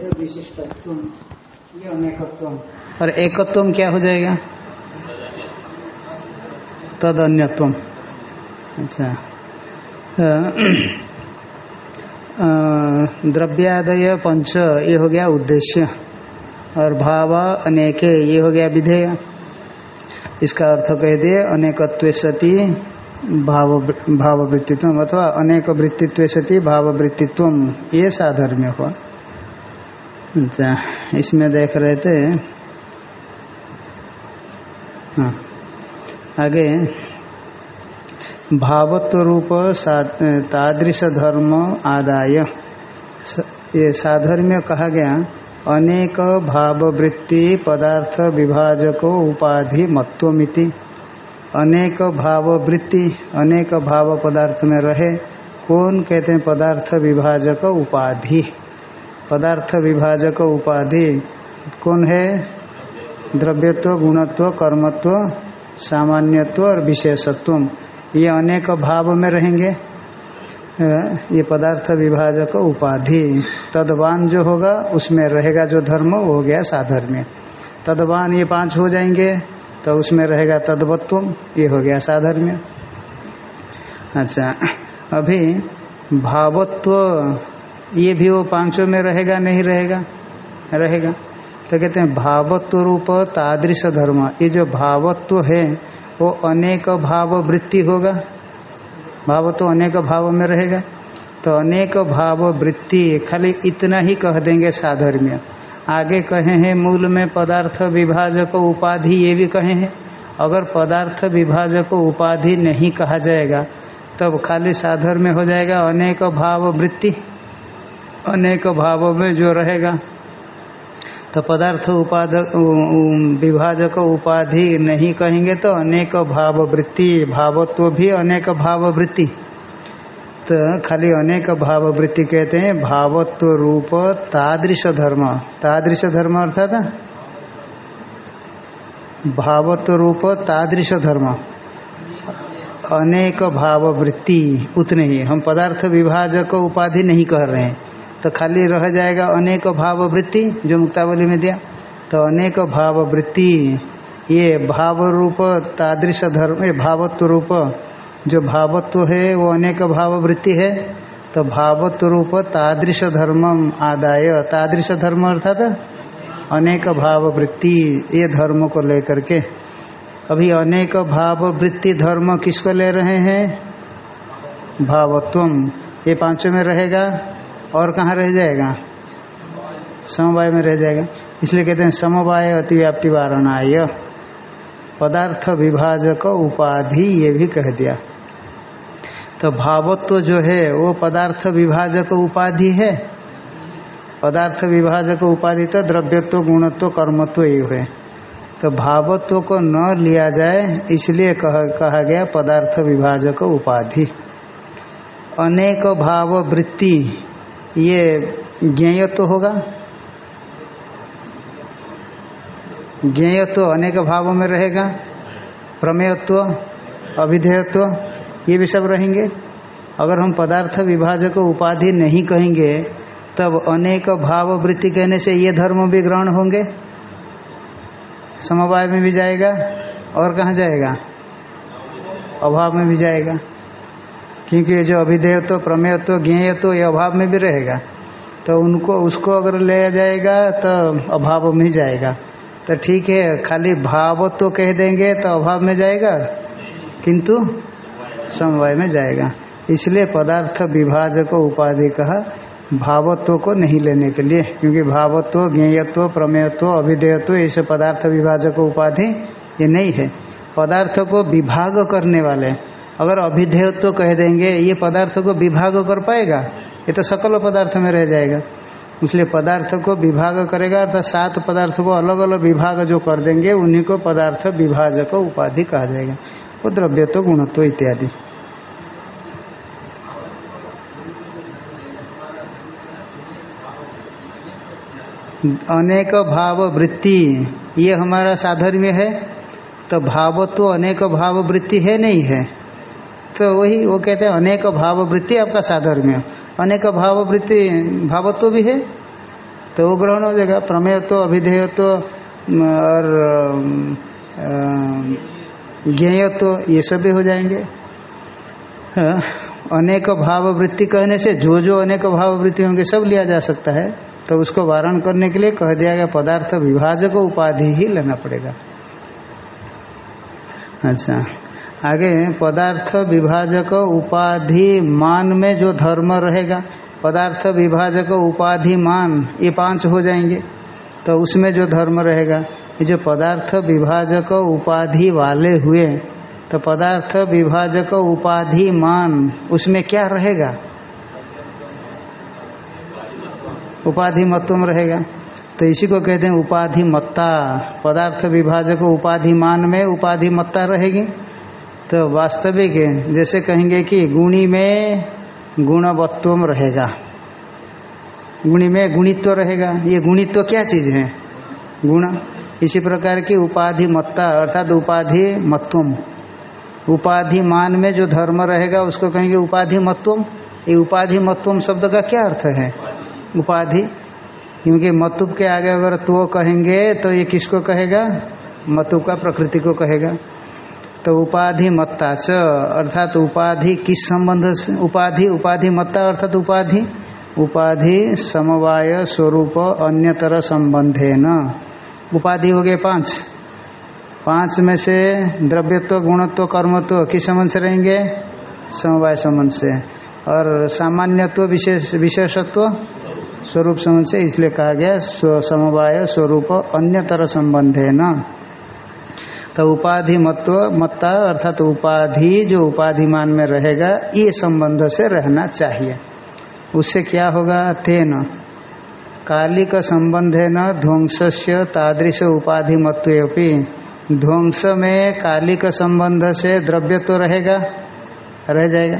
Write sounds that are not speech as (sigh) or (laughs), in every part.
भेद ये और एकत्व क्या हो जाएगा? तद अन्यत्व अच्छा द्रव्यादय पंच, ये हो गया उद्देश्य। और भाव अनेके, ये हो गया विधेय। इसका अर्थ कह दिए, अनेकत्व सती भाव भाववृत्तित्व अथवा अनेक वृत्तित्व सती भाववृत्तित्व ये साधर्म्य हुआ। अच्छा इसमें देख रहे थे। हाँ। आगे, भावत्व रूप तादृश धर्म आदाय। ये साधर्म्य कहा गया, अनेक भाववृत्ति पदार्थ विभाजक उपाधि मत्वमिति। अनेक भाववृत्ति, अनेक भाव पदार्थ में रहे, कौन कहते हैं पदार्थ विभाजक उपाधि? पदार्थ विभाजक उपाधि कौन है? द्रव्यत्व, गुणत्व, कर्मत्व, सामान्यत्व और विशेषत्व। ये अनेक भाव में रहेंगे। ये पदार्थ विभाजक उपाधि। तदवान जो होगा, उसमें रहेगा जो धर्म, वो हो गया साधर्म्य। तदवान ये पाँच हो जाएँगे तो उसमें रहेगा तदवत्व ये हो गया साधर्म्य। अच्छा अभी भावत्व ये भी वो पाँचों में रहेगा, नहीं रहेगा? रहेगा। तो कहते हैं, भावत्व रूप तादृश धर्म। ये जो भावत्व है, वो अनेक भाव वृत्ति होगा? भाव तो अनेक भाव में रहेगा? तो अनेक भाव वृत्ति, खाली इतना ही कह देंगे साधर्म्य। आगे कहे हैं, मूल में पदार्थ विभाजक उपाधि, ये भी कहे हैं। अगर पदार्थ विभाजक उपाधि नहीं कहा जाएगा, तब खाली साधर्म्य हो जाएगा अनेक भाव वृत्ति। अनेक भाव में जो रहेगा तो पदार्थ उपाधक विभाजक उपाधि नहीं कहेंगे तो अनेक भाव वृत्ति, भावत्व भी अनेक भाव वृत्ति। तो खाली अनेक भाव वृत्ति कहते हैं, भावत्व रूप तादृश धर्म। तादृश धर्म अर्थात भावत्व रूप तादृश धर्म। अनेक भाव वृत्ति, उतने ही। हम पदार्थ विभाजक उपाधि नहीं कह रहे हैं। तो खाली रह जाएगा अनेक भाव वृत्ति जो मुक्तावली में दिया। तो अनेक भाव वृत्ति ये भाव रूप तादृश धर्म, ये भावत्व रूप, जो भावत्व है, वो अनेक भाव वृत्ति है। तो भावत्व रूप, तादृश धर्मम आदाय। तादृश धर्म अर्थात अनेक भाव वृत्ति ये धर्म को लेकर के। अभी अनेक भाव वृत्ति धर्म किसको ले रहे हैं? भावत्वम। ये पाँचों में रहेगा। और कहाँ रह जाएगा? समवाय में रह जाएगा। इसलिए कहते हैं समवाय अतिव्याप्ति वारणाय। पदार्थ विभाजक उपाधि ये भी कह दिया। तो भावत्व तो जो है वो पदार्थ विभाजक उपाधि है। पदार्थ विभाजक उपाधि तो द्रव्यत्व गुणत्व कर्मत्व ये है। तो भावत्व को न लिया जाए इसलिए कह, कहा गया पदार्थ विभाजक उपाधि। अनेक भाव वृत्ति ये ज्ञेयत्व होगा। ज्ञेयत्व अनेक भावों में रहेगा। प्रमेयत्व, अभिधेयत्व, ये भी सब रहेंगे। अगर हम पदार्थ विभाजक उपाधि नहीं कहेंगे, तब अनेक भाव वृत्ति कहने से ये धर्म भी ग्रहण होंगे। समवाय में भी जाएगा और कहाँ जाएगा? अभाव में भी जाएगा। क्योंकि ये जो अभिधेयत्व, प्रमेयत्व, ज्ञेयत्व, ये अभाव में भी रहेगा। तो उनको, उसको अगर ले जाएगा तो अभाव में ही जाएगा। तो ठीक है, खाली भाव तो कह देंगे तो अभाव में जाएगा, किंतु समवाय में जाएगा। इसलिए पदार्थ विभाजक उपाधि कहा, भावत्व को नहीं लेने के लिए, क्योंकि भावत्व, ज्ञेयत्व, प्रमेयत्व, अभिधेयत्व ऐसे पदार्थ विभाजक उपाधि, ये नहीं है। पदार्थ को विभाग करने वाले अगर अभिधेयत्व कह देंगे, ये पदार्थ को विभाग कर पाएगा? ये तो सकल पदार्थ में रह जाएगा। इसलिए पदार्थ को विभाग करेगा, अर्थात सात पदार्थ को अलग अलग विभाग जो कर देंगे, उन्हीं को पदार्थ विभाजक उपाधि कहा जाएगा। वो द्रव्य तो गुणत्व इत्यादि। अनेक भाव वृत्ति, ये हमारा साधर्म्य है। तो भावत्व अनेक भाव वृत्ति है नहीं है? तो वही वो कहते हैं अनेक भाव वृत्ति आपका साधर्म्य। अनेक भाव वृत्ति भावत्व भी है। तो वो ग्रहण हो जाएगा। प्रमेय तो अभिधेय तो और ज्ञेय तो ये सब भी हो जाएँगे। हाँ, अनेक भाव वृत्ति कहने से जो जो अनेक भाव वृत्ति होंगे सब लिया जा सकता है। तो उसको वारण करने के लिए कह दिया गया पदार्थ विभाजक उपाधि ही लेना पड़ेगा। अच्छा। आगे पदार्थ विभाजक उपाधि मान में जो धर्म रहेगा, पदार्थ विभाजक उपाधि मान, ये पाँच हो जाएँगे। तो उसमें जो धर्म रहेगा, ये जो पदार्थ विभाजक उपाधि वाले हुए तो पदार्थ विभाजक उपाधि मान, उसमें क्या रहेगा? उपाधि मत्व रहेगा। तो इसी को कहते हैं उपाधि मत्ता पदार्थ विभाजक उपाधि मान में उपाधि मत्ता रहेगी। तो वास्तविक जैसे कहेंगे कि गुणी में गुणवत्व रहेगा। गुणी में गुणित्व रहेगा। ये गुणित्व क्या चीज़ है? गुण। इसी प्रकार की उपाधि मत्ता अर्थात उपाधि मत्वम उपाधि मान में जो धर्म रहेगा, उसको कहेंगे उपाधि मत्वम ये उपाधि मत्वम शब्द का क्या अर्थ है? उपाधि। क्योंकि मतुब के आगे अगर तो कहेंगे तो ये किसको कहेगा? मतुब का प्रकृति को कहेगा। तो उपाधि मत्ता च, अर्थात उपाधि किस संबंध से, उपाधि उपाधि मत्ता अर्थात उपाधि? उपाधि समवाय स्वरूप अन्यतर संबंधे न उपाधि हो गए पाँच। पाँच में से द्रव्यत्व, गुणत्व, कर्मत्व किस संबंध से रहेंगे? समवाय संबंध से। और सामान्यत्व, विशेष, विशेषत्व स्वरूप संबंध से, इसलिए कहा गया समवाय स्वरूप अन्यतर संबंध है न तो उपाधि मत्व मत्ता अर्थात तो उपाधि, जो उपाधिमान में रहेगा, ये संबंध से रहना चाहिए। उससे क्या होगा? तेन। कालिक का संबंध है न ध्वंस से तादृश उपाधि मत्वी ध्वंस में कालिक का संबंध से द्रव्य तो रहेगा? रह जाएगा।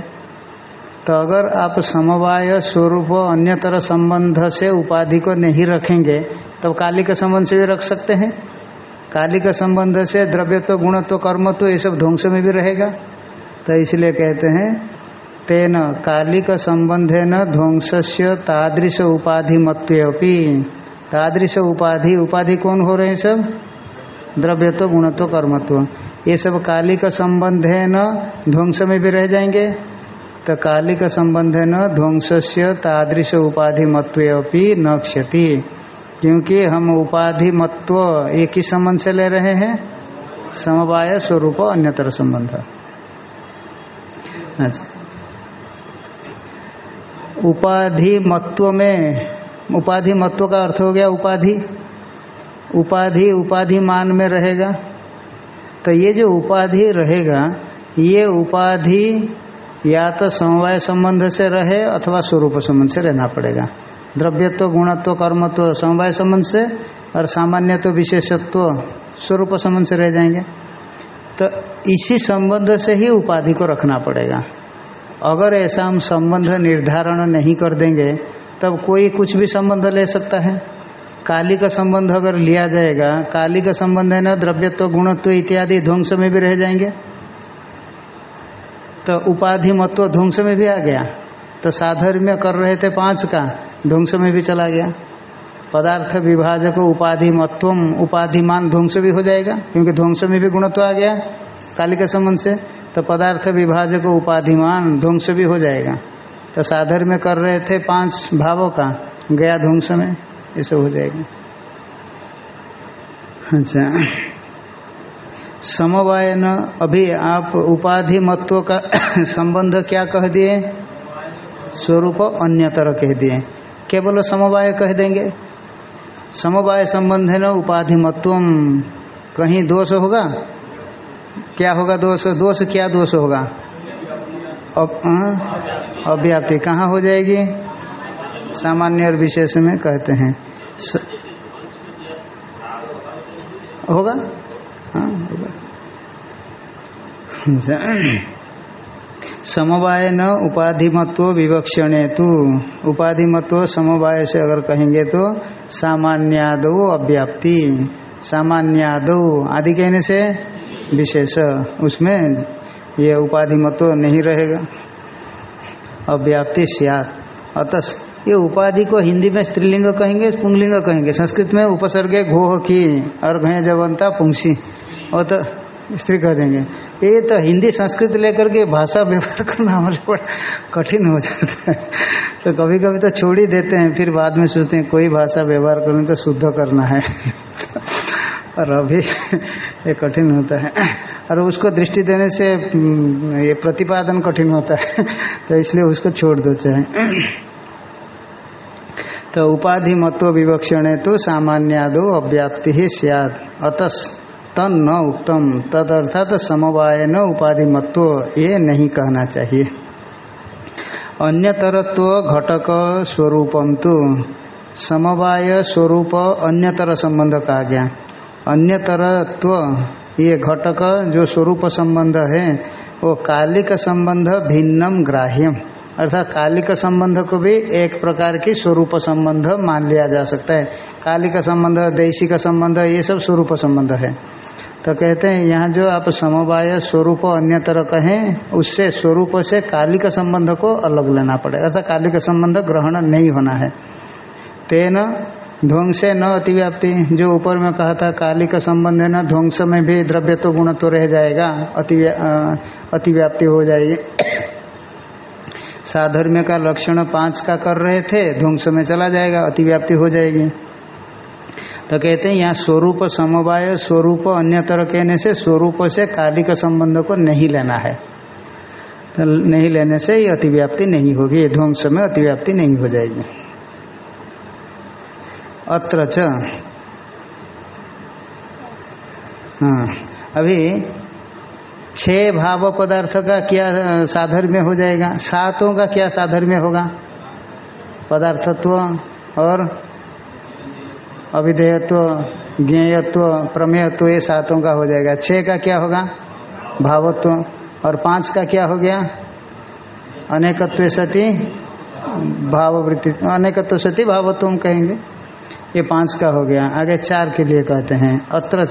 तो अगर आप समवाय स्वरूप अन्यतर संबंध से उपाधि को नहीं रखेंगे, तब तो कालिक के संबंध से भी रख सकते हैं। काली के संबंध से द्रव्यत्व गुणत्व कर्मत्व ये सब ध्वंस में भी रहेगा। तो इसलिए कहते हैं, तेन कालिक न ध्वंस से तादृश उपाधि मत्वी तादृश उपाधि उपाधि कौन हो रहे हैं सब? द्रव्यत्व गुणत्व कर्मत्व ये सब कालिक न ध्वंस में भी रह जाएँगे। तो कालिक न ध्वंस से तादृश उपाधि मत्व न क्षति। क्योंकि हम उपाधि मत्व एक ही संबंध से ले रहे हैं, समवाय स्वरूप अन्यतर संबंध। अच्छा। उपाधि मत्व में उपाधि मत्व का अर्थ हो गया उपाधि। उपाधि उपाधि मान में रहेगा। तो ये जो उपाधि रहेगा, ये उपाधि या तो समवाय संबंध से रहे अथवा स्वरूप संबंध से रहना पड़ेगा। द्रव्यत्व, गुणत्व, कर्मत्व समवाय संबंध से और सामान्यत्व, विशेषत्व स्वरूप संबंध से रह जाएँगे। तो इसी संबंध से ही उपाधि को रखना पड़ेगा। अगर ऐसा हम संबंध निर्धारण नहीं कर देंगे, तब कोई कुछ भी संबंध ले सकता है। काली का संबंध अगर लिया जाएगा, काली का संबंध है ना, द्रव्यत्व, गुणत्व इत्यादि ध्वंस में भी रह जाएँगे। तो उपाधि मत्व ध्वंस में भी आ गया। तो साधर्म्य कर रहे थे पाँच का ध्वंस में भी चला गया। पदार्थ विभाजक उपाधि मत्वम उपाधिमान ध्वंस भी हो जाएगा, क्योंकि ध्वंस में भी गुणत्व आ गया काली के संबंध से। तो पदार्थ विभाजक उपाधिमान ध्वंस भी हो जाएगा। तो साधर में कर रहे थे पाँच भावों का, गया ध्वंस में ये सब हो जाएगा। अच्छा। समवाय न अभी आप उपाधि मत्व का (coughs) संबंध क्या कह दिए? स्वरूप अन्यतर कह दिए। केवल समवाय कह देंगे। समवाय संबंध है न उपाधि मत्व कहीं दोष होगा? क्या होगा दोष? दोष क्या दोष होगा? अब अव्याप्ति कहाँ हो जाएगी? सामान्य और विशेष में कहते हैं। स... होगा? हाँ समवाय न उपाधिमत्व विवक्षणे तो। उपाधिमत्व समवाय से अगर कहेंगे तो सामान्यादो अव्याप्ति। सामान्यादो आदि कहने से विशेष। उसमें ये उपाधिमत्व नहीं रहेगा। अव्याप्ति सियात। अतः ये उपाधि को हिंदी में स्त्रीलिंग कहेंगे, पुंगलिंग कहेंगे। संस्कृत में उपसर्ग घोह की और घय जवंता पुंसी। और तो स्त्री कह देंगे। ये तो हिंदी संस्कृत लेकर के भाषा व्यवहार करना हमारे बड़ा कठिन हो जाता है। तो कभी कभी तो छोड़ ही देते हैं, फिर बाद में सोचते हैं, कोई भाषा व्यवहार करने तो शुद्ध करना है। और अभी ये कठिन होता है। और उसको दृष्टि देने से ये प्रतिपादन कठिन होता है। तो इसलिए उसको छोड़ दो चाहे। तो उपाधि मत्व विवक्षण तो सामान्यादो अव्याप्ति ही सियाद अतस। तन न उक्तम तद अर्थात समवाय न उपाधि मत्व ये नहीं कहना चाहिए। अन्यतरत्व घटक स्वरूपम तो समवाय स्वरूप अन्यतर संबंध कहा गया। अन्यतरत्व, ये घटक जो स्वरूप संबंध है, वो कालिक संबंध भिन्नम ग्राह्यम। अर्थात कालिक संबंध को भी एक प्रकार की स्वरूप संबंध मान लिया जा सकता है। कालिक संबंध देशी का संबंध, ये सब स्वरूप संबंध है। तो कहते हैं, यहाँ जो आप समवाय स्वरूप अन्य तरह कहें उससे स्वरूप से कालिक का संबंध को अलग लेना पड़ेगा। अर्थात कालिक का संबंध ग्रहण नहीं होना है। तेन ध्वंस न अतिव्याप्ति, जो ऊपर में कहा था काली का संबंध है न ध्वंस में भी द्रव्य तो गुण तो रह जाएगा, अतिव्या अतिव्याप्ति हो जाएगी। साधर्म्य का लक्षण पाँच का कर रहे थे, ध्वंस में चला जाएगा, अतिव्याप्ति हो जाएगी। तो कहते हैं, यहाँ स्वरूप समवाय, स्वरूप अन्य तरह कहने से स्वरूप से कालिक संबंध को नहीं लेना है। तो नहीं लेने से ये अतिव्याप्ति नहीं होगी ध्वंस में अतिव्याप्ति नहीं हो जाएगी। अत्र हाँ अभी छह भाव पदार्थ का क्या साधर में हो जाएगा? सातों का क्या साधर में होगा? पदार्थत्व और अविधेयत्व, ज्ञेयत्व, प्रमेयत्व, ये सातों का हो जाएगा। छह का क्या होगा? भावत्व। और पाँच का क्या हो गया? अनेकत्व सती, भाववृत्ति, अनेकत्व सती, भावत्व कहेंगे। ये पाँच का हो गया। आगे चार के लिए कहते हैं। अत्र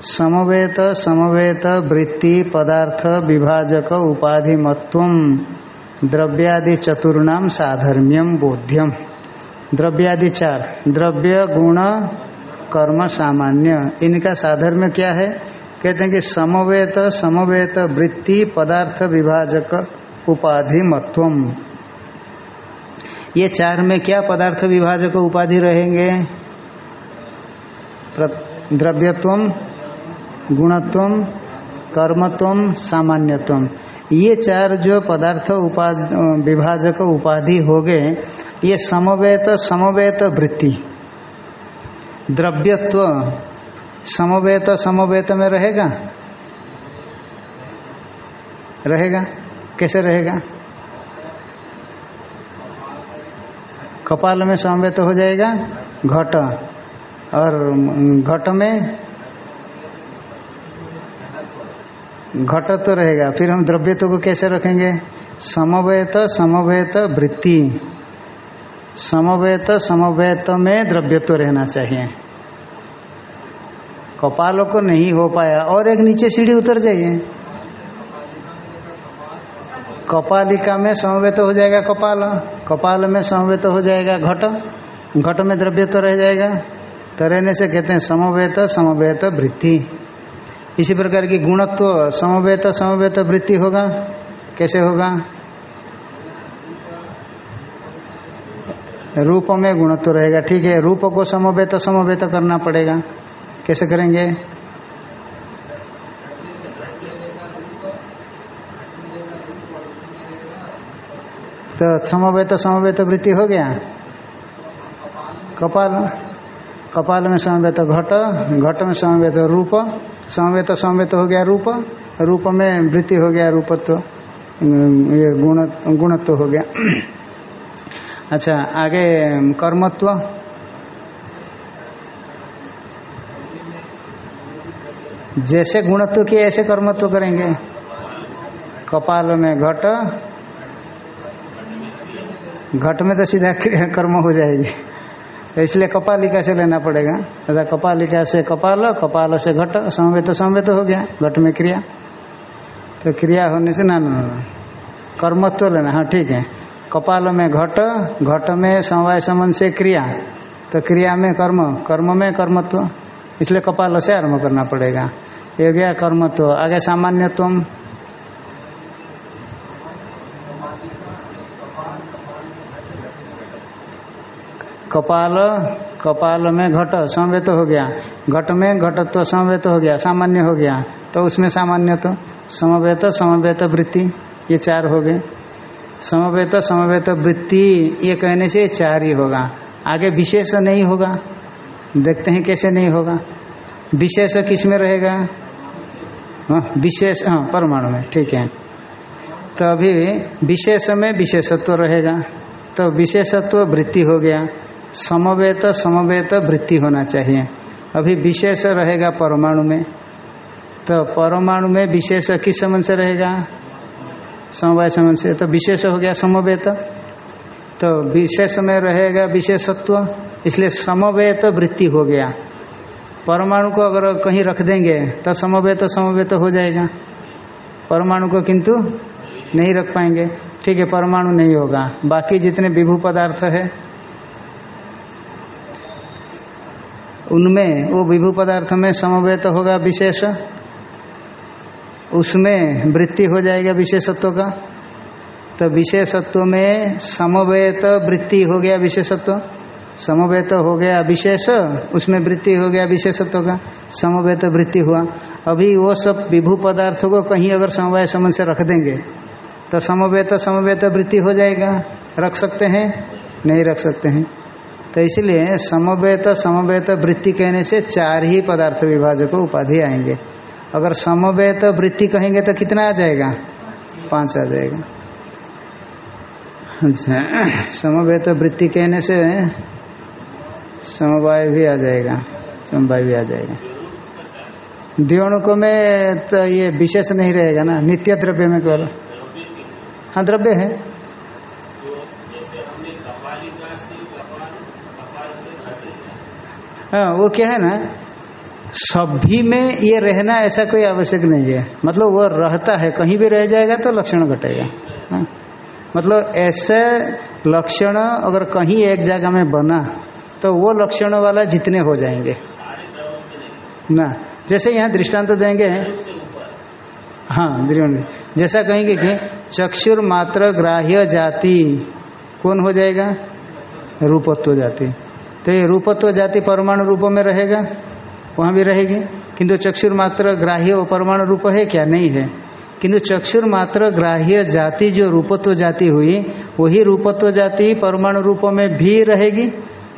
समवेत समवेत, वृत्ति, पदार्थ, विभाजक उपाधि मत्व द्रव्यादि चतुर्णाम साधर्म्यम बोध्यम द्रव्यादि चार, द्रव्य, गुण, कर्म, सामान्य। इनका साधर्म्य क्या है? कहते हैं कि समवेत समवेत, वृत्ति, पदार्थ, विभाजक उपाधि मत्वम ये चार में क्या पदार्थ, विभाजक, उपाधि रहेंगे? द्रव्यत्व गुणत्व, कर्मत्व, सामान्यत्व। ये चार जो पदार्थ उपाध विभाजक उपाधि हो गए ये समवेत समवेत वृत्ति। द्रव्यत्व समवेत समवेत में रहेगा? रहेगा? कैसे रहेगा? कपाल में समवेत हो जाएगा, घट। और घट में घट तो रहेगा। फिर हम द्रव्यत्व को कैसे रखेंगे? समवेत समवेत वृत्ति। समवेत समवेत में द्रव्यत्व रहना चाहिए। कपालों को नहीं हो पाया और एक नीचे सीढ़ी उतर जाइए। कपालिका में समवेत हो जाएगा कपाल। कपाल में समवेत हो जाएगा घट। घट में द्रव्य तो रह जाएगा। तो रहने से कहते हैं समवेत समवेत वृत्ति। इसी प्रकार की गुणत्व, समवेत समवेत वृत्ति होगा। कैसे होगा? रूप में गुणत्व रहेगा, ठीक है। रूप को समवेत समवेत करना पड़ेगा। कैसे करेंगे? तो समवेत समवेत वृत्ति हो गया। कपाल। कपाल में समवेत घट घट में समवेत रूप, समवेत समवेत हो गया रूप रूप में वृत्ति हो गया रूपत्व ये गुण, गुणत्व हो गया। अच्छा आगे, कर्मत्व। जैसे गुणत्व किए, ऐसे कर्मत्व करेंगे। कपाल में घट घट में तो सीधा (laughs) कर्म हो जाएगी। तो इसलिए कपालिका से लेना पड़ेगा? अर्थात कपालिका से कपाल कपाल से घट, समवेत तो समवेत हो गया, घट में क्रिया। तो क्रिया होने से ना कर्मत्व लेना हाँ ठीक है। कपाल में घट घट में समवाय समन से क्रिया। तो क्रिया में कर्म कर्म में कर्मत्व। इसलिए कपाल से आरंभ करना पड़ेगा। ये गया कर्मत्व। आगे सामान्यत्व कपाल कपाल में घट, संवेत हो गया। घट में घटत्व तो समवेत तो हो गया, सामान्य हो गया। तो उसमें सामान्य तो समवेत समवेत वृत्ति, ये चार हो गए। समवेत समवेत वृत्ति, ये कहने से चार ही होगा। आगे विशेष नहीं होगा। देखते हैं कैसे नहीं होगा। विशेष किसमें रहेगा? हाँ विशेष हाँ परमाणु में, ठीक है। तो अभी विशेष में विशेषत्व रहेगा। तो विशेषत्व वृत्ति हो गया। समवेत समवेत वृत्ति होना चाहिए। अभी विशेष रहेगा परमाणु में। तो परमाणु में विशेष किस समन से रहेगा? समवाय समन से। तो विशेष हो गया समवेत। तो विशेष में रहेगा विशेषत्व, इसलिए समवेत वृत्ति हो गया। परमाणु को अगर कहीं रख देंगे तो समवेत समवेत हो जाएगा। परमाणु को किंतु नहीं रख पाएँगे। ठीक है, परमाणु नहीं होगा। बाकी जितने विभू पदार्थ है उनमें, वो विभू पदार्थ में समवेत होगा विशेष। उसमें वृत्ति हो जाएगा विशेषत्व का। तो विशेषत्व में समवेत वृत्ति हो गया विशेषत्व। समवेत हो गया विशेष, उसमें वृत्ति हो गया विशेषत्व का। समवेत वृत्ति हुआ। अभी वो सब विभू पदार्थों को कहीं अगर समवाय समझ से रख देंगे तो समवेत समवेत वृत्ति हो जाएगा। रख सकते हैं? नहीं रख सकते हैं। तो इसलिए समवेत समवेत वृत्ति कहने से चार ही पदार्थ विभाजक उपाधि आएँगे। अगर समवेत वृत्ति कहेंगे तो कितना आ जाएगा? पाँच आ जाएगा। अच्छा समवेत वृत्ति कहने से समवाय भी आ जाएगा, समवाय भी आ जाएगा। द्योणुकों में तो ये विशेष नहीं रहेगा ना? नित्य द्रव्य में केवल हाँ द्रव्य है। वो क्या है ना? सभी में ये रहना ऐसा कोई आवश्यक नहीं है। मतलब वो रहता है, कहीं भी रह जाएगा तो लक्षण घटेगा। हाँ? मतलब ऐसे लक्षण अगर कहीं एक जगह में बना तो वो लक्षण वाला जितने हो जाएँगे। ना, जैसे यहाँ दृष्टांत तो देंगे। हाँ जैसा कहेंगे कि चक्षुर मात्र ग्राह्य जाति, कौन हो जाएगा? रूपत्व जाति। तो ये रूपत्व जाति परमाणु रूप में रहेगा, वहाँ भी रहेगी। किंतु चक्षुर मात्र ग्राह्य परमाणु रूप है क्या? नहीं है। किंतु चक्षुर मात्र ग्राह्य जाति, जो रूपत्व जाति हुई, वही रूपत्व जाति परमाणु रूप में भी रहेगी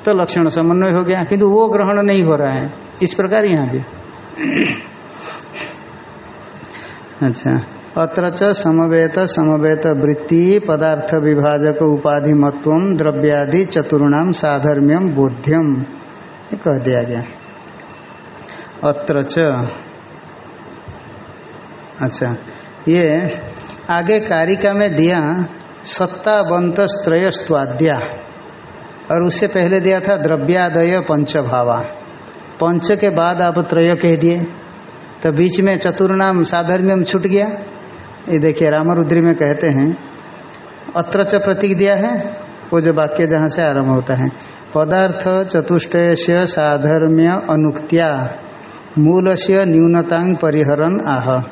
तो लक्षण समन्वय हो गया। किंतु वो ग्रहण नहीं हो रहा है। इस प्रकार यहाँ भी। अच्छा। अत्र समवेत समवेत वृत्ति, पदार्थ विभाजक उपाधि मत्व द्रव्यादि चतुर्णाम साधर्म्यम बोध्यम कह दिया गया। अत्र अच्छा ये आगे कारिका में दिया सत्तावंत स्त्रयस्वाद्या और उससे पहले दिया था द्रव्यादय पंचभावा। पंच के बाद आप त्रय कह दिए तो बीच में चतुर्नाम साधर्म्यम छूट गया। ये देखिए, रामरुद्री में कहते हैं, अत्र च प्रतीक दिया है, वो जो वाक्य जहाँ से आरंभ होता है। पदार्थ चतुष्टय साधर्म्य अनुक्त्या मूल से न्यूनतांग परिहरण आह।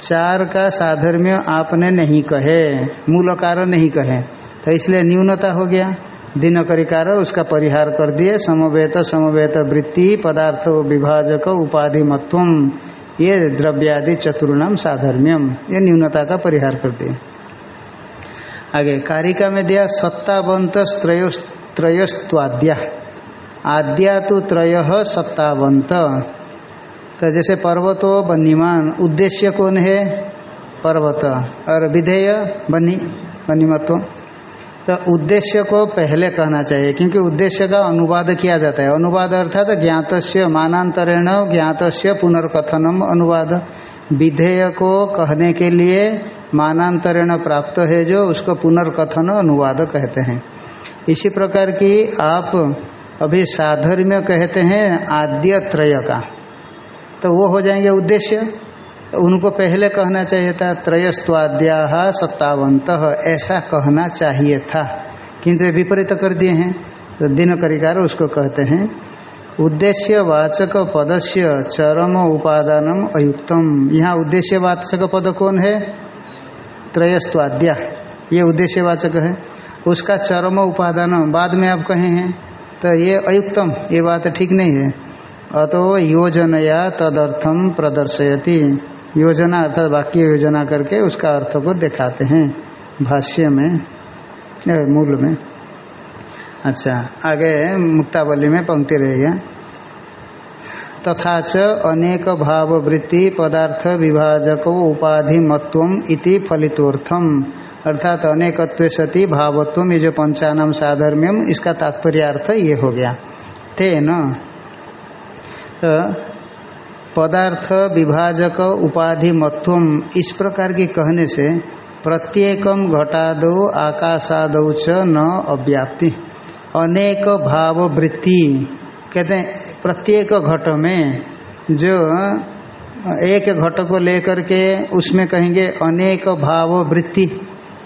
चार का साधर्म्य आपने नहीं कहे मूल कारण नहीं कहे। तो इसलिए न्यूनता हो गया। दिन करिकार उसका परिहार कर दिए, समवेत समवेत वृत्ति, पदार्थ विभाजक उपाधि मत्वम ये द्रव्यादि चतुर्णाम साधर्म्यम। ये न्यूनता का परिहार कर दिए आगे, कारिका में दिया सत्तावंत त्रयस्वाद्या आद्या तो त्रय सत्तावंत। तो जैसे पर्वतो बन्नीमान, उद्देश्य कौन है? पर्वत। और विधेय बन्नी, बन्नीमत्व। तो उद्देश्य को पहले कहना चाहिए, क्योंकि उद्देश्य का अनुवाद किया जाता है। अनुवाद अर्थात ज्ञात मानांतरेण ज्ञात पुनर्कथनम अनुवाद। विधेय को कहने के लिए मानांतरेण प्राप्त है जो उसको पुनर्कथन अनुवाद कहते हैं। इसी प्रकार की आप अभी साधर्म्य कहते हैं आद्य त्रय का। तो वो हो जाएँगे उद्देश्य। उनको पहले कहना चाहिए था त्रयस्वाद्या सत्तावंत ऐसा कहना चाहिए था। किंतु विपरीत कर दिए हैं। तो दिन करिकार उसको कहते हैं उद्देश्य वाचक पदस्य चरम उपादानम अयुक्तम। यहाँ उद्देश्य वाचक पद कौन है? त्रयस्वाद्या ये उद्देश्य वाचक है। उसका चरम उपादान, बाद में आप कहे हैं तो ये अयुक्तम, ये बात ठीक नहीं है। अतो योजनया तदर्थम प्रदर्शयति। योजना अर्थात वाक्य योजना करके उसका अर्थ को दिखाते हैं, भाष्य में मूल में। अच्छा आगे मुक्तावली में पंक्ति रहेगा तथा च अनेक भाववृत्ति पदार्थ विभाजक उपाधि मत्व इति फलितोर्थम अर्थात अनेकत्व सती भावत्व ये जो पंचानम साधर्म्यम, इसका तात्पर्यार्थ ये हो गया। तेन तो पदार्थ विभाजक उपाधि मत्व इस प्रकार की कहने से प्रत्येकम घटादो, आकाशादौ च न अव्याप्ति। अनेक भाव वृत्ति कहते हैं, प्रत्येक घट में जो एक घट को लेकर के उसमें कहेंगे अनेक भाव वृत्ति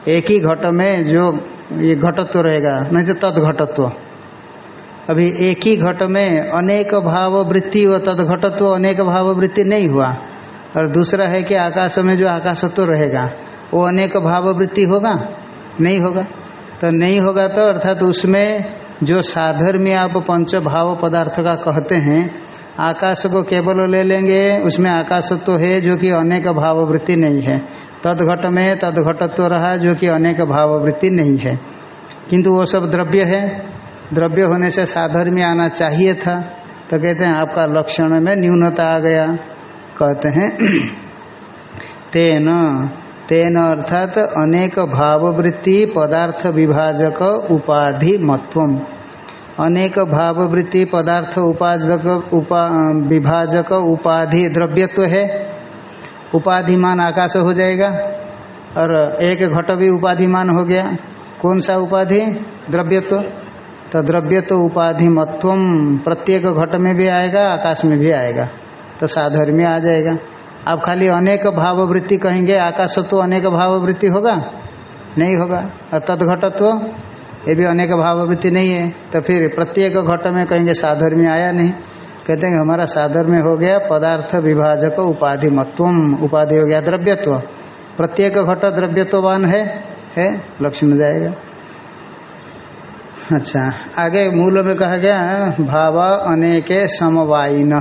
एक ही घट में जो ये घटत्व रहेगा, नहीं तो तद घटत्व अभी एक ही घट में अनेक भाव वृत्ति व तद घटत्व अनेक भाव वृत्ति नहीं हुआ। और दूसरा है कि आकाश में जो आकाशत्व तो रहेगा, वो अनेक भाव वृत्ति होगा? नहीं होगा। तो नहीं होगा तो अर्थात तो उसमें जो साधर में आप पंच भाव पदार्थ का कहते हैं, आकाश को केवल ले लेंगे, उसमें आकाशत्व तो है जो कि अनेक भाव वृत्ति नहीं है। तद घट में तद घटत्व रहा जो कि अनेक भाव वृत्ति नहीं है। किंतु वो सब द्रव्य है। द्रव्य होने से साधर्म्य आना चाहिए था। तो कहते हैं, आपका लक्षण में न्यूनता आ गया। कहते हैं, (clears throat) तेन तेन अर्थात अनेक भाववृत्ति पदार्थ विभाजक उपाधि मत्वम। अनेक भाववृत्ति पदार्थ उपाजक, उपा, विभाजक उपाधि द्रव्यत्व है। उपाधिमान आकाश हो जाएगा, और एक घट भी उपाधिमान हो गया। कौन सा उपाधि? द्रव्यत्व। तो द्रव्य तो उपाधि मत्व प्रत्येक घट में भी आएगा, आकाश में भी आएगा। तो साधर्म्य आ जाएगा। आप खाली अनेक भाववृत्ति कहेंगे, आकाश तो अनेक भाववृत्ति होगा? नहीं होगा। और तदघटत्व, ये भी अनेक भाववृत्ति नहीं है। तो फिर प्रत्येक घट में कहेंगे साधर्म्य आया नहीं। कहते हैं हमारा साधर्म्य हो गया पदार्थ विभाजक उपाधि मत्व उपाधि हो गया द्रव्यत्व। प्रत्येक घट द्रव्यत्ववान है है? लक्ष्य जाएगा। अच्छा आगे मूल में कहा गया, भाव अनेके समवायिन।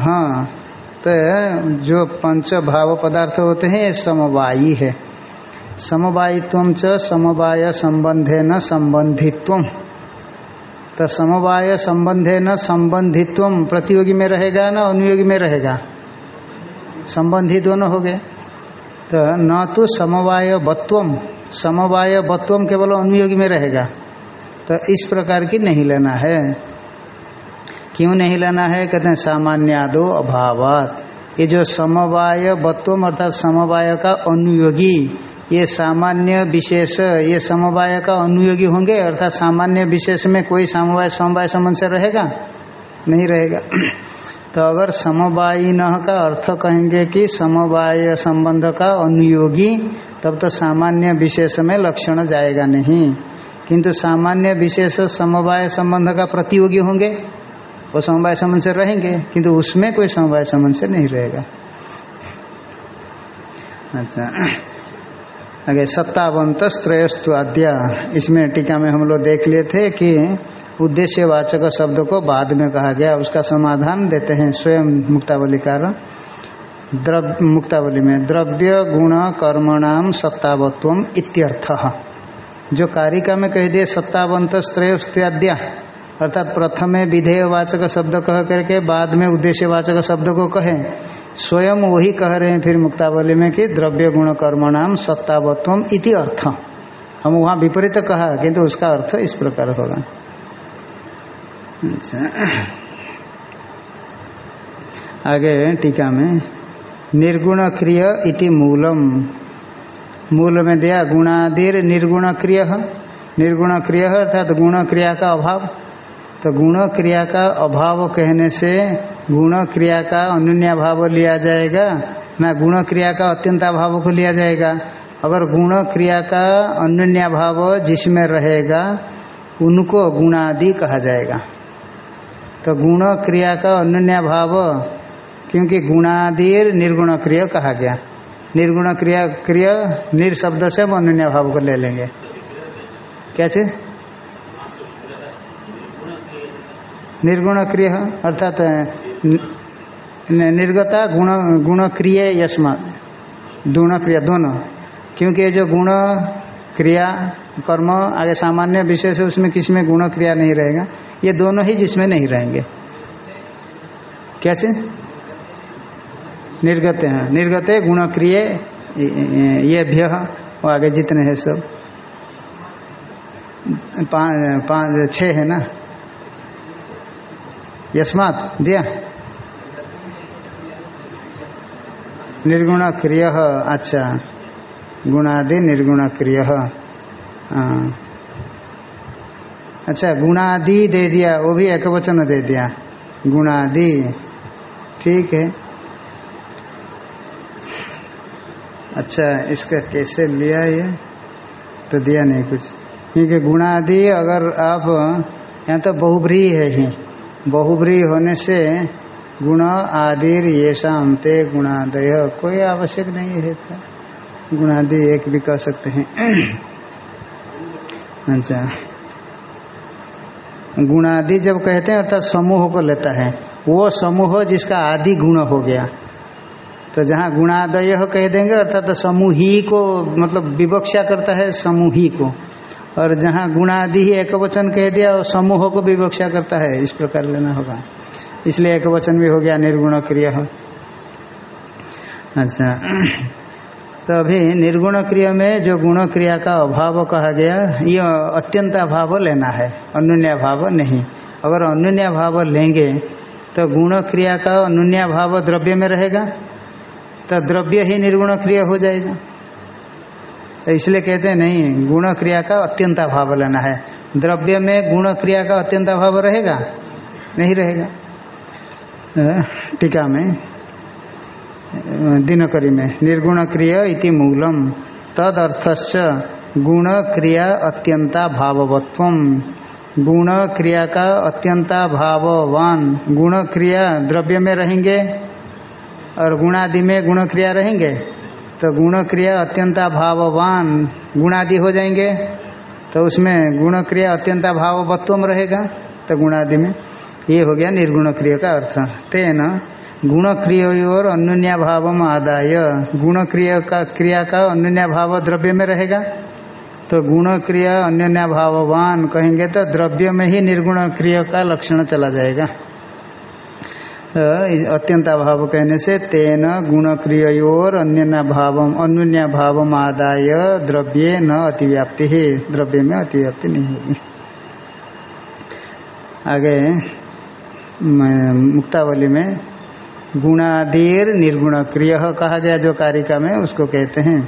तो जो पंच भाव पदार्थ होते हैं समवायी है। समवायित्व च समवाय संबंधे न संबंधित्व। तो समवाय संबंधे न संबंधित्व प्रतियोगी में रहेगा न अनुयोगी में रहेगा? संबंधी दोनों हो गए। तो न तो समवाय बत्वम समवाय बत्वम केवल अनुयोगी में रहेगा। तो इस प्रकार की नहीं लेना है। क्यों नहीं लेना है? कहते हैं, सामान्यादो अभावात। ये जो समवाय बत्वम अर्थात समवाय का अनुयोगी, ये सामान्य विशेष, ये समवाय का अनुयोगी होंगे? अर्थात सामान्य विशेष में कोई समवाय समवाय संबंध से रहेगा? नहीं रहेगा। तो अगर समवायी न का अर्थ कहेंगे कि समवाय संबंध का अनुयोगी, तब तो सामान्य विशेष में लक्षण जाएगा नहीं। किंतु सामान्य विशेष समवाय संबंध का प्रतियोगी होंगे, वो समवाय संबंध से रहेंगे, किंतु उसमें कोई समवाय संबंध से नहीं रहेगा। अच्छा। आगे सत्तावंत श्रेयस्तु आद्या। इसमें टीका में हम लोग देख लिए थे कि उद्देश्यवाचक शब्द को बाद में कहा गया, उसका समाधान देते हैं स्वयं मुक्तावली कार। मुक्तावली में, द्रव्य गुण कर्मणाम सत्तावत्व इत्यर्थ। जो कारिका में कह दिए, सत्तावंत श्रेयस्त्याद्या, अर्थात प्रथम विधेयवाचक शब्द कह करके बाद में उद्देश्यवाचक शब्द को कहे। स्वयं वही कह रहे हैं फिर मुक्तावली में कि द्रव्य गुण कर्म नाम सत्तावत्व इति अर्थ। हम वहाँ विपरीत कहा, किंतु उसका अर्थ इस प्रकार होगा। अच्छा। आगे टीका में निर्गुण क्रिय इति मूलम। मूल में दिया गुणादिर निर्गुण क्रिय निर्गुण क्रिय अर्थात गुण क्रिया का अभाव। तो गुण क्रिया का अभाव कहने से गुण क्रिया का अनुन्या भाव लिया जाएगा, ना गुण क्रिया का अत्यंत अभाव को लिया जाएगा। अगर गुण क्रिया का अन्य भाव जिसमें रहेगा, उनको गुणादि कहा जाएगा। तो गुण क्रिया का अन्य भाव क्योंकि गुणादिर निर्गुण क्रिय कहा गया। निर्गुण क्रिया क्रिया निर शब्द से हम अन्य भाव को ले लेंगे। क्या चीज़? निर्गुण क्रिय, अर्थात निर्गता, गुण गुण क्रिय, यशमा। गुण क्रिया, दोनों। क्योंकि जो गुण क्रिया, कर्म, आगे सामान्य विशेष उसमें किसी में गुण क्रिया नहीं रहेगा? ये दोनों ही जिसमें नहीं रहेंगे। क्या कैसे निर्गत हैं। निर्गत गुण क्रिय ये भ्य वो आगे जितने हैं सब। पाँच पाँच छः है ना? यस्मात, दिया। निर्गुण क्रिय अच्छा। गुणादि निर्गुण क्रिय हाँ अच्छा गुणादि दे दिया, वो भी एक वचन दे दिया। गुणादि, ठीक है। अच्छा इसका कैसे लिया ये? तो दिया नहीं कुछ। क्योंकि गुणादि अगर आप, यहाँ तो बहुब्री है ही। बहुब्री होने से गुण आदिर ये शामते गुणादय कोई आवश्यक नहीं है था। गुणादि एक भी कह सकते हैं। (clears throat) अच्छा। गुणादि जब कहते हैं, अर्थात समूह को लेता है, वो समूह जिसका आदि गुण हो गया तो जहाँ गुणादय कह देंगे, अर्थात तो समूही को मतलब विवक्षा करता है समूही को। और जहाँ गुणादि ही एक वचन कह दिया, और समूह को विवक्षा करता है, इस प्रकार लेना होगा। इसलिए एक वचन भी हो गया, निर्गुण क्रिया हो। अच्छा। तो अभी निर्गुण क्रिया में जो गुण क्रिया का अभाव कहा गया, ये अत्यंत अभाव लेना है अनुन्या भाव नहीं। अगर अनुन्या भाव लेंगे तो गुण क्रिया का अनुन्या भाव द्रव्य में रहेगा? तो द्रव्य ही निर्गुण क्रिया हो जाएगा। तो इसलिए कहते हैं, नहीं, गुण क्रिया का अत्यंत अभाव लेना है। द्रव्य में गुण क्रिया का अत्यंत अभाव रहेगा? नहीं रहेगा। टीका में, दिनकरी में, निर्गुण क्रिया इति मूलम तद अर्थश्च गुण क्रिया अत्यंता भाववत्व गुण क्रिया का अत्यंता भाववान गुण क्रिया द्रव्य में रहेंगे और गुणादि में गुण क्रिया रहेंगे तो गुण क्रिया अत्यंता भाववान गुणादि हो जाएँगे। तो उसमें गुण क्रिया अत्यंता भाववत्व रहेगा तो गुणादि में ये हो गया निर्गुण क्रिया का अर्थ। तेना गुण क्रिय और अन्य भाव आदाय। गुण क्रिया का क्रिया का अन्य भाव द्रव्य में रहेगा। तो गुण क्रिया अन्य भाववान कहेंगे तो द्रव्य में ही निर्गुण क्रिया का लक्षण चला जाएगा। अत्यंत भाव कहने से तेन गुण क्रियोर अन्य भाव अन्य भाव आदाय द्रव्य न अतिव्याप्ति। है द्रव्य में अतिव्याप्ति नहीं होगी। आगे मुक्तावली में गुणादिर निर्गुण क्रिय कहा गया जो कारिका में, उसको कहते हैं।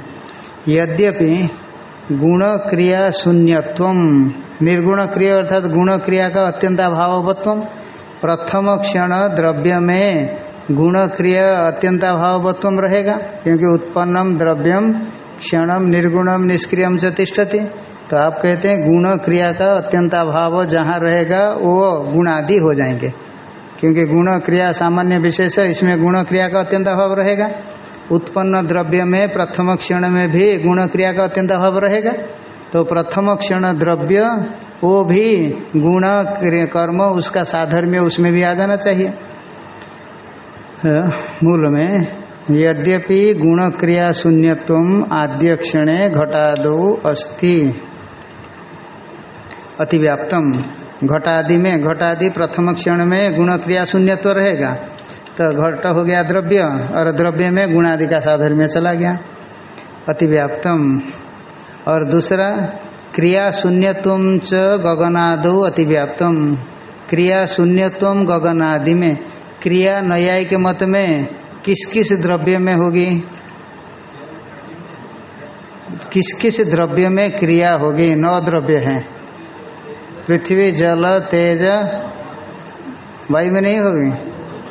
यद्यपि गुण क्रिया शून्यत्व निर्गुण क्रिया अर्थात गुण क्रिया का अत्यंत अभावत्व प्रथम क्षण द्रव्य में गुण क्रिया अत्यंत अभावत्व रहेगा, क्योंकि उत्पन्नम द्रव्यम, क्षणम निर्गुणम निष्क्रियम तिष्ठति। तो आप कहते हैं गुण क्रिया का अत्यंत अभाव जहाँ रहेगा, वो गुणादि हो जाएँगे। क्योंकि गुण क्रिया सामान्य विशेष है, इसमें गुण क्रिया का अत्यंत अभाव रहेगा। उत्पन्न द्रव्य में प्रथम क्षण में भी गुण क्रिया का अत्यंत अभाव रहेगा। तो प्रथम क्षण द्रव्य वो भी गुण कर्म, उसका साधर्म्य उसमें भी आ जाना चाहिए। मूल में, यद्यपि गुण क्रिया शून्यत्व आद्य क्षणे घटादो अस्ति। अतिव्याप्तम। घटादि में, घटादि प्रथम क्षण में गुण क्रिया शून्यत्व रहेगा। तो घट हो गया द्रव्य, और द्रव्य में गुणादि का साधर्म्य चला गया। अतिव्याप्तम। और दूसरा क्रिया शून्यत्व च गगनादो अतिव्याप्तम। क्रिया शून्यत्व गगनादि में क्रिया न्याय के मत में किस किस द्रव्य में होगी। किस किस द्रव्य में क्रिया होगी। नौ द्रव्य हैं। पृथ्वी, जल, तेज, वायु में नहीं होगी?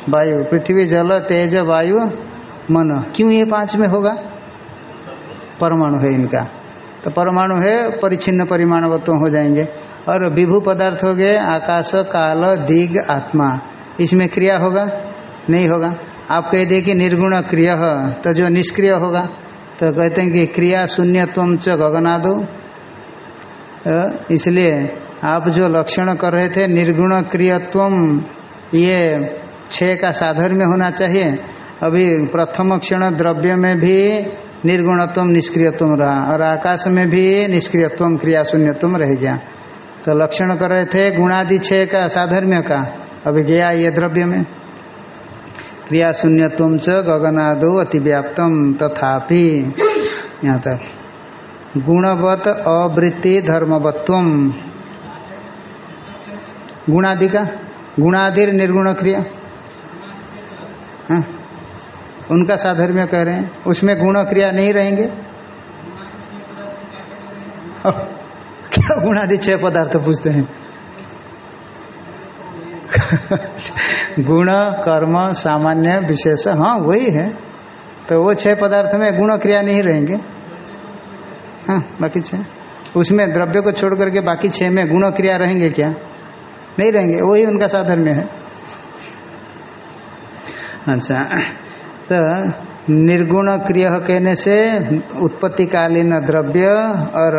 वायु। पृथ्वी, जल, तेज, वायु, मन। क्यों ये पाँच में होगा? परमाणु है इनका। तो परमाणु है परिचिन्न परिमाणवत्व हो जाएँगे। और विभू पदार्थ हो गए, आकाश, काल, दिग, आत्मा। इसमें क्रिया होगा? नहीं होगा। आप कह दिए कि निर्गुण क्रिय तो जो निष्क्रिय होगा तो कहते हैं कि क्रिया शून्य शून्यत्व च गगनादो। इसलिए आप जो लक्षण कर रहे थे, निर्गुण क्रियत्व, ये छः का साधन में होना चाहिए। अभी प्रथम क्षण द्रव्य में भी निर्गुणत्व, निष्क्रियत्व रहा। और आकाश में भी निष्क्रियत्व क्रिया शून्यत्व रह गया। तो लक्षण कर रहे थे गुणादि छः का, साधर्म्य का। अभी गया ये द्रव्य में। क्रिया शून्यत्व च गगनादो अतिव्याप्तम तथापि। यहाँ तक। गुणवत अवृत्ति धर्मवत्व गुणादि का? गुणादिर निर्गुण क्रिया हाँ? उनका साधर्म्य कह रहे हैं। उसमें गुण क्रिया नहीं रहेंगे। क्या गुणादि छह पदार्थ पूछते हैं? (laughs) गुण, कर्म, सामान्य, विशेष हाँ वही है। तो वो छह पदार्थ में गुण क्रिया नहीं रहेंगे। हाँ बाकी छह। उसमें द्रव्य को छोड़ करके बाकी छह में गुण क्रिया रहेंगे क्या? नहीं रहेंगे, वही उनका साधर्म्य है। अच्छा तो निर्गुण क्रिय कहने से उत्पत्तिकालीन द्रव्य और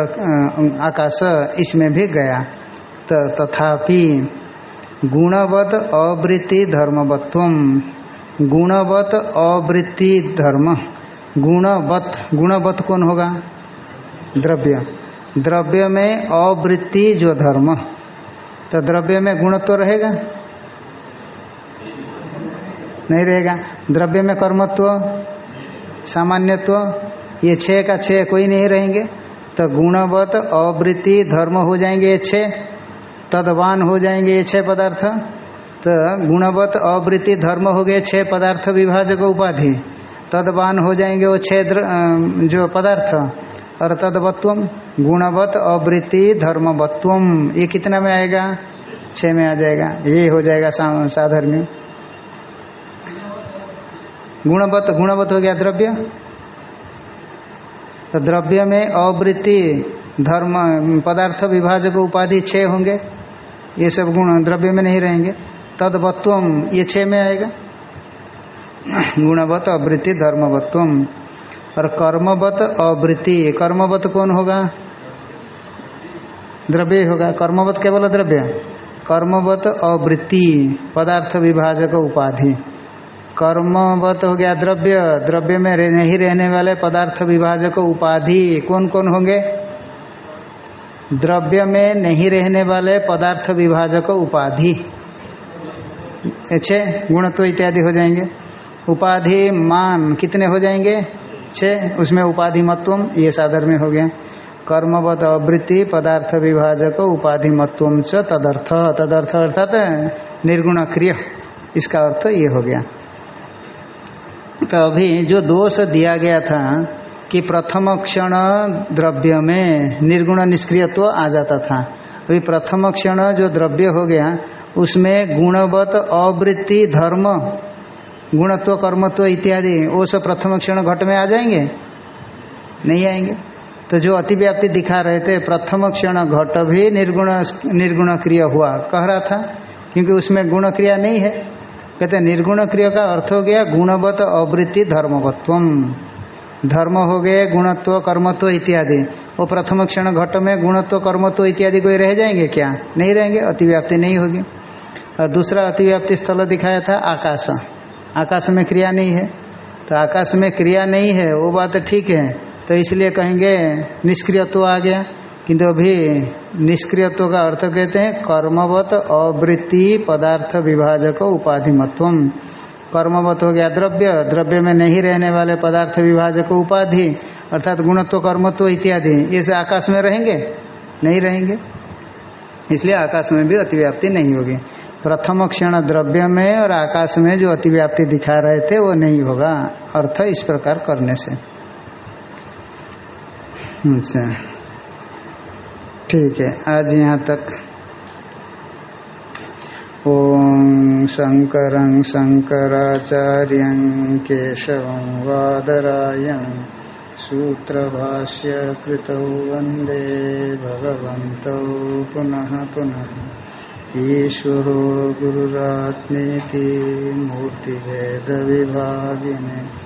आकाश इसमें भी गया। तो तथापि गुणवत अवृत्ति धर्मवत्व। गुणवत अवृत्ति धर्म। गुणवत गुणवत कौन होगा? द्रव्य। द्रव्य में अवृत्ति जो धर्म। तो द्रव्य में गुणत्व तो रहेगा? नहीं रहेगा। द्रव्य में कर्मत्व, सामान्यत्व, ये छः का छः कोई नहीं रहेंगे। तो गुणवत अवृत्ति धर्म हो जाएँगे ये छः तदवान हो जाएँगे ये छह पदार्थ। तो गुणवत अवृत्ति धर्म हो गए छह पदार्थ विभाजक उपाधि। तदवान हो जाएँगे वो छह जो पदार्थ। और तदवत्वम गुणवत अवृत्ति धर्मवत्वम, ये कितना में आएगा? छः में आ जाएगा। ये हो जाएगा साधर्म्य। गुणवत गुणवत हो गया द्रव्य? तो द्रव्य में अवृत्ति धर्म, पदार्थ विभाजक उपाधि छः होंगे। ये सब गुण द्रव्य में नहीं रहेंगे। तदवत्वम, ये छः में आएगा। गुणवत अवृत्ति धर्मवत्वम। और कर्मवत अवृत्ति कर्मवत कौन होगा? द्रव्य होगा। कर्मवत केवल द्रव्य। कर्मवत अवृत्ति पदार्थ विभाजक उपाधि। कर्मवत हो गया द्रव्य। द्रव्य में नहीं रहने वाले पदार्थ विभाजक उपाधि कौन कौन होंगे? द्रव्य में नहीं रहने वाले पदार्थ विभाजक उपाधि। छः गुणत्व इत्यादि हो जाएँगे। उपाधि, मान कितने हो जाएँगे? छः, उसमें उपाधि मत्वम, ये साधर में हो गया। कर्मवत अवृत्ति पदार्थ विभाजक उपाधि मत्वम च तदर्थ। तदर्थ अर्थात निर्गुण क्रिय। इसका अर्थ ये हो गया। तो अभी जो दोष दिया गया था कि प्रथम क्षण द्रव्य में निर्गुण निष्क्रियत्व तो आ जाता था, अभी प्रथम क्षण जो द्रव्य हो गया, उसमें गुणवत अवृत्ति, धर्म, गुणत्व, कर्मत्व इत्यादि, वो सब प्रथम क्षण घट में आ जाएँगे? नहीं आएँगे। तो जो अतिव्याप्ति दिखा रहे थे, प्रथम क्षण घट भी निर्गुण निर्गुण क्रिया हुआ, कह रहा था, क्योंकि उसमें गुण क्रिया नहीं है। कहते निर्गुण क्रिया का अर्थ हो गया गुणवत अवृत्ति धर्मवत्वम। धर्म हो गए गुणत्व, कर्मत्व इत्यादि। वो प्रथम क्षण घट में गुणत्व, कर्मत्व इत्यादि कोई रह जाएँगे क्या? नहीं रहेंगे, अतिव्याप्ति नहीं होगी। और दूसरा अतिव्याप्ति स्थल दिखाया था, आकाश। आकाश में क्रिया नहीं है। तो आकाश में क्रिया नहीं है, वो बात ठीक है। तो इसलिए कहेंगे, निष्क्रियत्व आ गया। किंतु अभी निष्क्रियत्व का अर्थ कहते हैं कर्मवत अवृत्ति पदार्थ विभाजक उपाधिमत्वम। कर्मवत हो गया द्रव्य द्रव्य में नहीं रहने वाले पदार्थ विभाजक उपाधि, अर्थात गुणत्व, कर्मत्व इत्यादि, ये से आकाश में रहेंगे? नहीं रहेंगे। इसलिए आकाश में भी अतिव्याप्ति नहीं होगी। प्रथम क्षण द्रव्य में और आकाश में जो अतिव्याप्ति दिखा रहे थे, वो नहीं होगा। अर्थ इस प्रकार करने से। अच्छा। ठीक है, आज यहाँ तक। ॐ शङ्करं शङ्कराचार्यं केशवं वादरायं सूत्रभाष्य कृतौ वंदे भगवन्तौ पुनः पुनः। ईश्वरो गुरुरात्मेति मूर्तिभेदविभागिने